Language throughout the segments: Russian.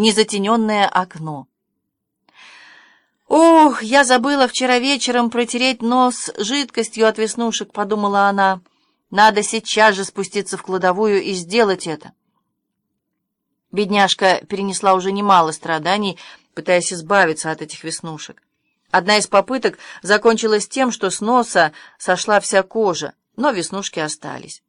незатененное окно. «Ох, я забыла вчера вечером протереть нос жидкостью от веснушек», — подумала она. «Надо сейчас же спуститься в кладовую и сделать это». Бедняжка перенесла уже немало страданий, пытаясь избавиться от этих веснушек. Одна из попыток закончилась тем, что с носа сошла вся кожа, но веснушки остались.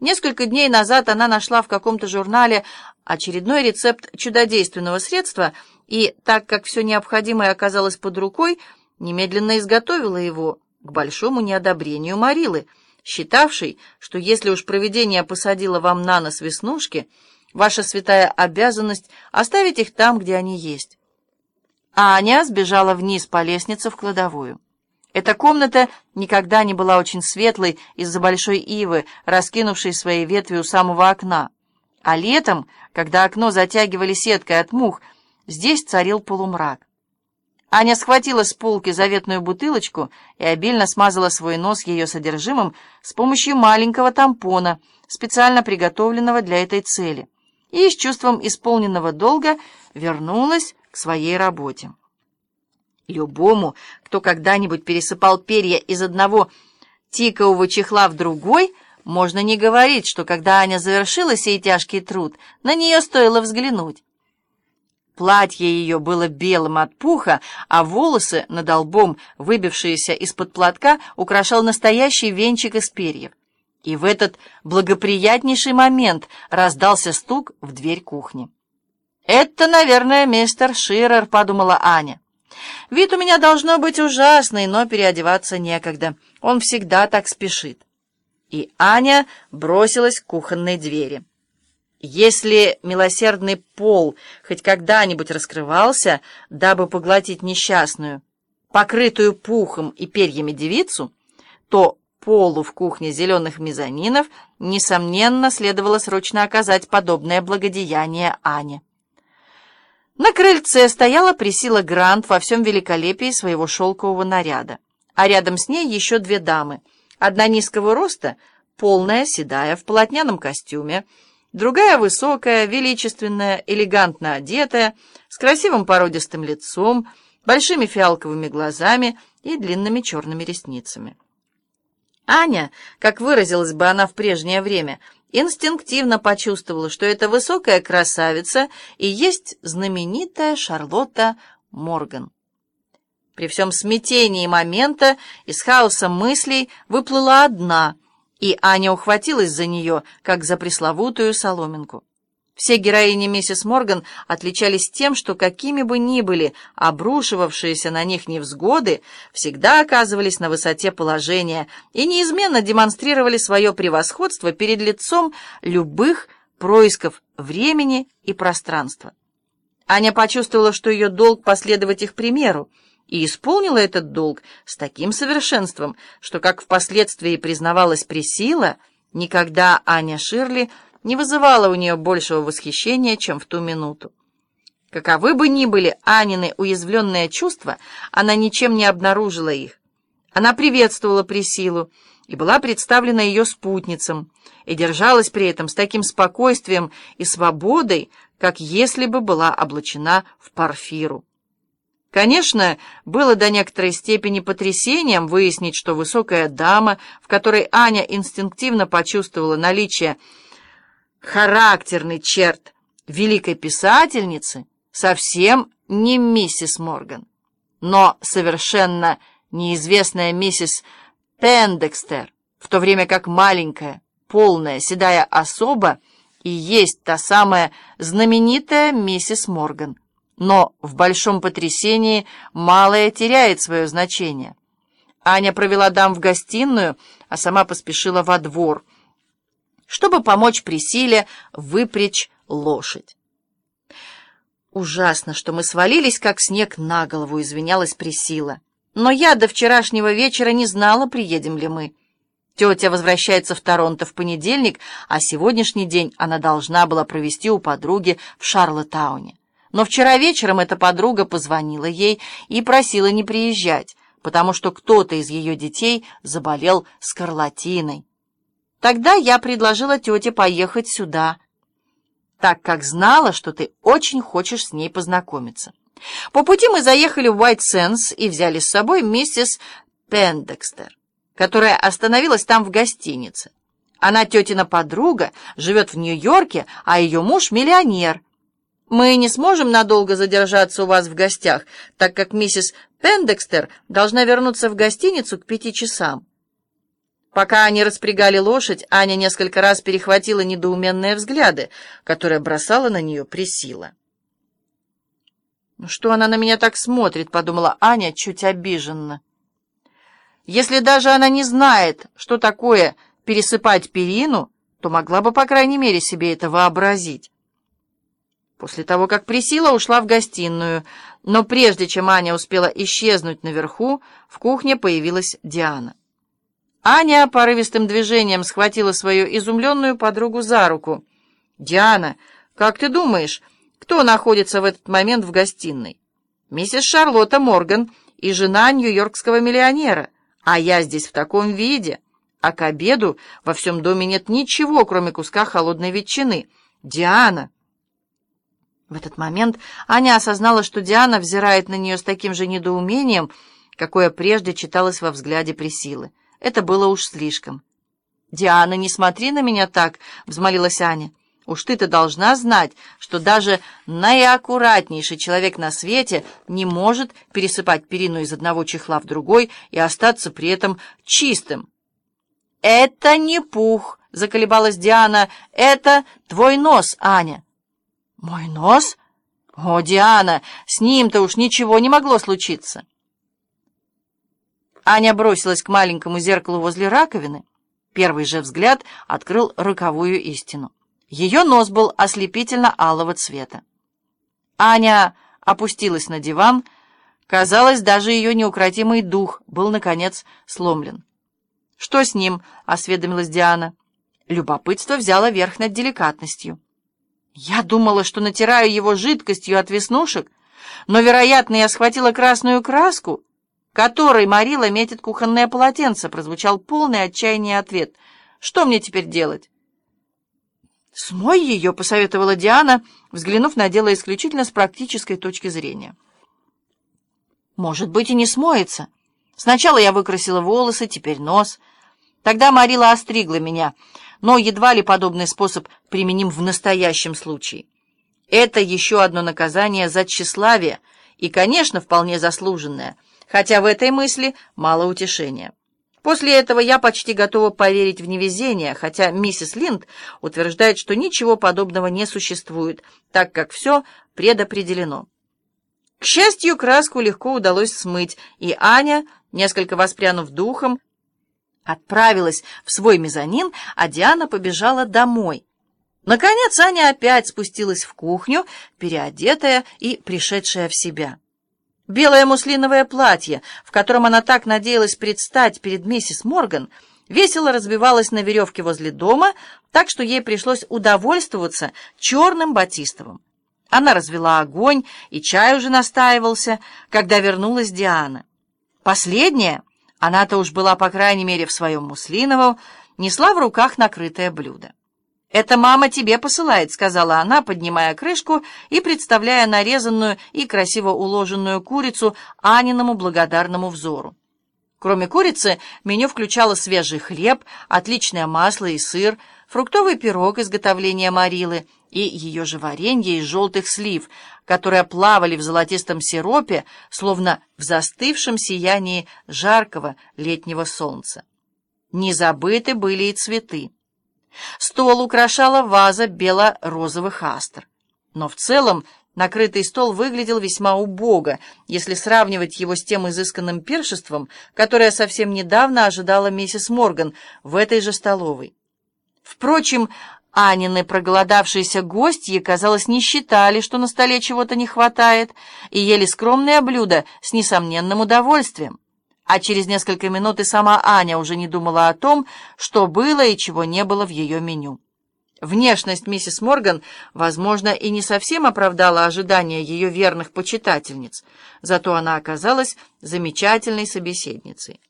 Несколько дней назад она нашла в каком-то журнале очередной рецепт чудодейственного средства и, так как все необходимое оказалось под рукой, немедленно изготовила его к большому неодобрению Марилы, считавшей, что если уж провидение посадило вам на нос веснушки, ваша святая обязанность оставить их там, где они есть. А Аня сбежала вниз по лестнице в кладовую. Эта комната никогда не была очень светлой из-за большой ивы, раскинувшей свои ветви у самого окна. А летом, когда окно затягивали сеткой от мух, здесь царил полумрак. Аня схватила с полки заветную бутылочку и обильно смазала свой нос ее содержимым с помощью маленького тампона, специально приготовленного для этой цели, и с чувством исполненного долга вернулась к своей работе. Любому, кто когда-нибудь пересыпал перья из одного тикового чехла в другой, можно не говорить, что когда Аня завершила сей тяжкий труд, на нее стоило взглянуть. Платье ее было белым от пуха, а волосы над лбом, выбившиеся из-под платка, украшал настоящий венчик из перьев. И в этот благоприятнейший момент раздался стук в дверь кухни. «Это, наверное, мистер Ширер», — подумала Аня. Вид у меня должно быть ужасный, но переодеваться некогда. Он всегда так спешит. И Аня бросилась к кухонной двери. Если милосердный пол хоть когда-нибудь раскрывался, дабы поглотить несчастную, покрытую пухом и перьями девицу, то полу в кухне зеленых мезонинов, несомненно, следовало срочно оказать подобное благодеяние Ане. На крыльце стояла Присила Грант во всем великолепии своего шелкового наряда, а рядом с ней еще две дамы. Одна низкого роста, полная, седая, в полотняном костюме, другая высокая, величественная, элегантно одетая, с красивым породистым лицом, большими фиалковыми глазами и длинными черными ресницами. Аня, как выразилась бы она в прежнее время, — инстинктивно почувствовала, что эта высокая красавица и есть знаменитая Шарлотта Морган. При всем смятении момента из хаоса мыслей выплыла одна, и Аня ухватилась за нее, как за пресловутую соломинку. Все героини миссис Морган отличались тем, что какими бы ни были обрушивавшиеся на них невзгоды, всегда оказывались на высоте положения и неизменно демонстрировали свое превосходство перед лицом любых происков времени и пространства. Аня почувствовала, что ее долг последовать их примеру, и исполнила этот долг с таким совершенством, что, как впоследствии признавалась Присила, никогда Аня Ширли не вызывало у нее большего восхищения, чем в ту минуту. Каковы бы ни были Анины уязвленные чувства, она ничем не обнаружила их. Она приветствовала Присилу и была представлена ее спутницам, и держалась при этом с таким спокойствием и свободой, как если бы была облачена в парфиру. Конечно, было до некоторой степени потрясением выяснить, что высокая дама, в которой Аня инстинктивно почувствовала наличие характерный черт великой писательницы совсем не миссис Морган, но совершенно неизвестная миссис Пендекстер, в то время как маленькая, полная, седая особа и есть та самая знаменитая миссис Морган. Но в большом потрясении малое теряет свое значение. Аня провела дам в гостиную, а сама поспешила во двор — чтобы помочь Присиле выпрячь лошадь. «Ужасно, что мы свалились, как снег на голову», — извинялась Присила. «Но я до вчерашнего вечера не знала, приедем ли мы. Тетя возвращается в Торонто в понедельник, а сегодняшний день она должна была провести у подруги в Шарлоттауне. Но вчера вечером эта подруга позвонила ей и просила не приезжать, потому что кто-то из ее детей заболел скарлатиной. Тогда я предложила тете поехать сюда. так как знала, что ты очень хочешь с ней познакомиться. По пути мы заехали в White Sands и взяли с собой миссис Пендекстер, которая остановилась там в гостинице. Она тетина подруга, живет в Нью-Йорке, а ее муж миллионер. Мы не сможем надолго задержаться у вас в гостях, так как миссис Пендекстер должна вернуться в гостиницу к пяти часам. Пока они распрягали лошадь, Аня несколько раз перехватила недоуменные взгляды, которые бросала на нее Присила. «Ну что она на меня так смотрит?» — подумала Аня чуть обиженно. «Если даже она не знает, что такое пересыпать перину, то могла бы, по крайней мере, себе это вообразить». После того, как Присила ушла в гостиную, но прежде чем Аня успела исчезнуть наверху, в кухне появилась Диана. Аня порывистым движением схватила свою изумленную подругу за руку. «Диана, как ты думаешь, кто находится в этот момент в гостиной? Миссис Шарлотта Морган и жена нью-йоркского миллионера, а я здесь в таком виде, а к обеду во всем доме нет ничего, кроме куска холодной ветчины. Диана!» В этот момент Аня осознала, что Диана взирает на нее с таким же недоумением, какое прежде читалось во взгляде Присилы. Это было уж слишком. «Диана, не смотри на меня так!» — взмолилась Аня. «Уж ты-то должна знать, что даже наиаккуратнейший человек на свете не может пересыпать перину из одного чехла в другой и остаться при этом чистым». «Это не пух!» — заколебалась Диана. «Это твой нос, Аня!» «Мой нос? О, Диана, с ним-то уж ничего не могло случиться!» Аня бросилась к маленькому зеркалу возле раковины. Первый же взгляд открыл роковую истину. Ее нос был ослепительно-алого цвета. Аня опустилась на диван. Казалось, даже ее неукротимый дух был, наконец, сломлен. «Что с ним?» — осведомилась Диана. Любопытство взяло верх над деликатностью. Я думала, что натираю его жидкостью от веснушек, но, вероятно, я схватила красную краску, которой Марила метит кухонное полотенце, прозвучал полный отчаяния ответ. Что мне теперь делать? «Смой ее», — посоветовала Диана, взглянув на дело исключительно с практической точки зрения. «Может быть, и не смоется. Сначала я выкрасила волосы, теперь нос. Тогда Марила остригла меня» но едва ли подобный способ применим в настоящем случае. Это еще одно наказание за тщеславие и, конечно, вполне заслуженное, хотя в этой мысли мало утешения. После этого я почти готова поверить в невезение, хотя миссис Линд утверждает, что ничего подобного не существует, так как все предопределено. К счастью, краску легко удалось смыть, и Аня, несколько воспрянув духом, отправилась в свой мезонин, а Диана побежала домой. Наконец Аня опять спустилась в кухню, переодетая и пришедшая в себя. Белое муслиновое платье, в котором она так надеялась предстать перед миссис Морган, весело разбивалось на веревке возле дома, так что ей пришлось удовольствоваться черным батистовым. Она развела огонь, и чай уже настаивался, когда вернулась Диана. Последняя она-то уж была, по крайней мере, в своем муслиновом, несла в руках накрытое блюдо. «Это мама тебе посылает», — сказала она, поднимая крышку и представляя нарезанную и красиво уложенную курицу Аниному благодарному взору. Кроме курицы, меню включало свежий хлеб, отличное масло и сыр, фруктовый пирог изготовления Марилы и ее же варенье из желтых слив, которые плавали в золотистом сиропе, словно в застывшем сиянии жаркого летнего солнца. Не забыты были и цветы. Стол украшала ваза бело-розовых астр. Но в целом накрытый стол выглядел весьма убого, если сравнивать его с тем изысканным пиршеством, которое совсем недавно ожидала миссис Морган в этой же столовой. Впрочем, Анины проголодавшиеся гости, казалось, не считали, что на столе чего-то не хватает, и ели скромное блюдо с несомненным удовольствием. А через несколько минут и сама Аня уже не думала о том, что было и чего не было в ее меню. Внешность миссис Морган, возможно, и не совсем оправдала ожидания ее верных почитательниц, зато она оказалась замечательной собеседницей.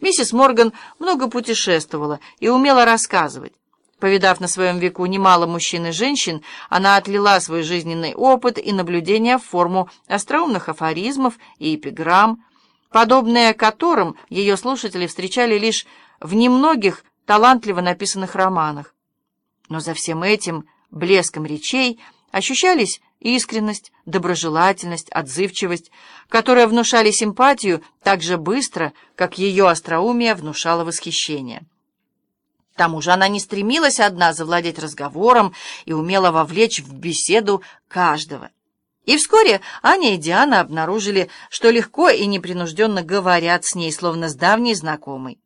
Миссис Морган много путешествовала и умела рассказывать. Повидав на своем веку немало мужчин и женщин, она отлила свой жизненный опыт и наблюдения в форму остроумных афоризмов и эпиграмм, подобные которым ее слушатели встречали лишь в немногих талантливо написанных романах. Но за всем этим блеском речей ощущались искренность, доброжелательность, отзывчивость, которые внушали симпатию так же быстро, как ее остроумие внушало восхищение. К тому же она не стремилась одна завладеть разговором и умела вовлечь в беседу каждого. И вскоре Аня и Диана обнаружили, что легко и непринужденно говорят с ней, словно с давней знакомой.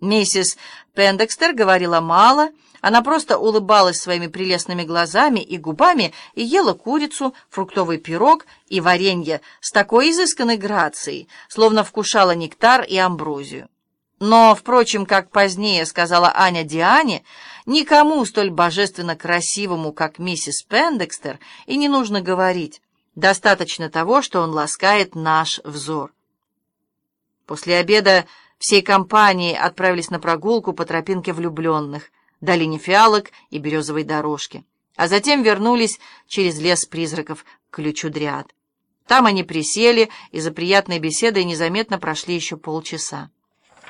Миссис Пендекстер говорила мало, она просто улыбалась своими прелестными глазами и губами и ела курицу, фруктовый пирог и варенье с такой изысканной грацией, словно вкушала нектар и амброзию. Но, впрочем, как позднее сказала Аня Диане, никому столь божественно красивому, как миссис Пендекстер, и не нужно говорить. Достаточно того, что он ласкает наш взор. После обеда всей компанией отправились на прогулку по тропинке влюбленных, долине фиалок и березовой дорожки, а затем вернулись через лес призраков к ключу дряд. Там они присели и за приятной беседой незаметно прошли еще полчаса.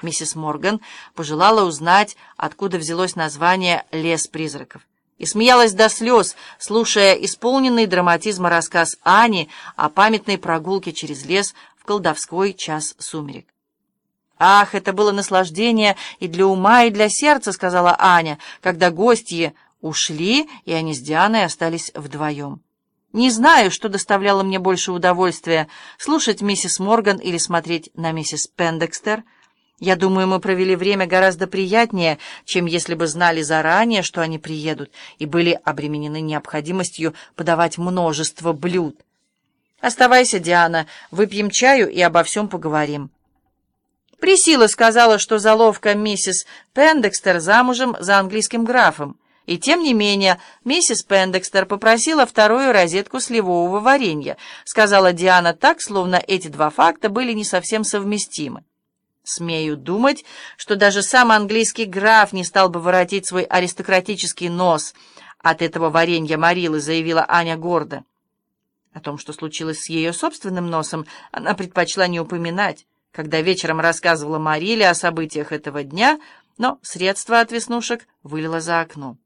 Миссис Морган пожелала узнать, откуда взялось название «Лес призраков», и смеялась до слез, слушая исполненный драматизма рассказ Ани о памятной прогулке через лес в колдовской час сумерек. «Ах, это было наслаждение и для ума, и для сердца», — сказала Аня, когда гости ушли, и они с Дианой остались вдвоем. «Не знаю, что доставляло мне больше удовольствия — слушать миссис Морган или смотреть на миссис Пендекстер. Я думаю, мы провели время гораздо приятнее, чем если бы знали заранее, что они приедут, и были обременены необходимостью подавать множество блюд. Оставайся, Диана, выпьем чаю и обо всем поговорим». Присила сказала, что заловка миссис Пендекстер замужем за английским графом. И тем не менее, миссис Пендекстер попросила вторую розетку сливового варенья, сказала Диана так, словно эти два факта были не совсем совместимы. Смею думать, что даже сам английский граф не стал бы воротить свой аристократический нос от этого варенья Марилы, заявила Аня гордо. О том, что случилось с ее собственным носом, она предпочла не упоминать когда вечером рассказывала Мариле о событиях этого дня, но средство от веснушек вылило за окно.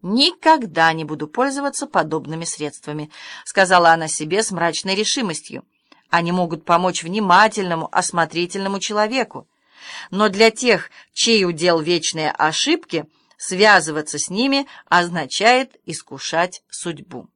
«Никогда не буду пользоваться подобными средствами», — сказала она себе с мрачной решимостью. «Они могут помочь внимательному, осмотрительному человеку. Но для тех, чей удел вечные ошибки, связываться с ними означает искушать судьбу».